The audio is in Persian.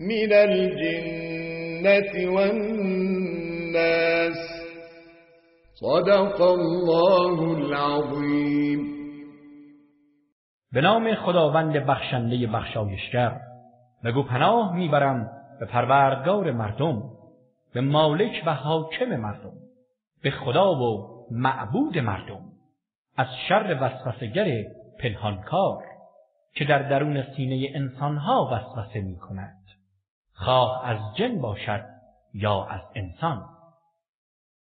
من الجنة والناس. صدق الله العظيم. به نام خداوند بخشنده بخشایشگر بگو پناه می‌برم به پروردگار مردم به مالک و حاکم مردم به خدا و معبود مردم. از شر وسوسگر پنهانکار. که در درون سینه انسانها وسوسه می کند خواه از جن باشد یا از انسان.